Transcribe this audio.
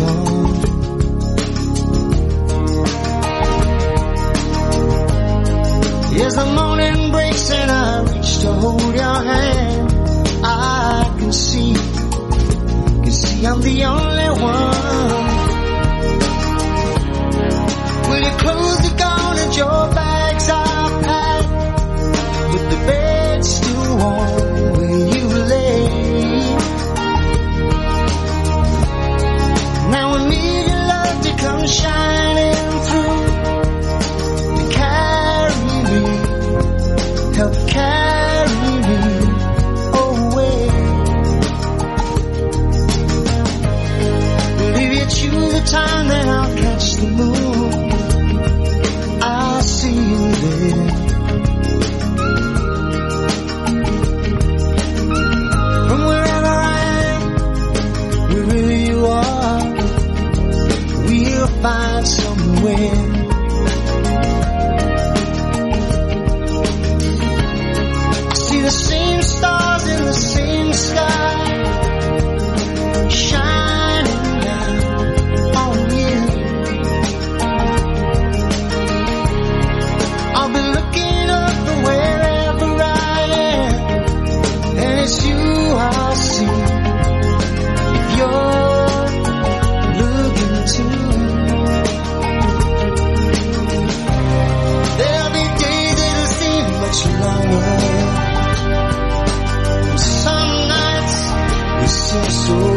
gone. As the morning breaks and I reach to hold your hand, I can see, can see I'm the only see you from where I am, where you are, we'll find some way. See the same stars 是，是。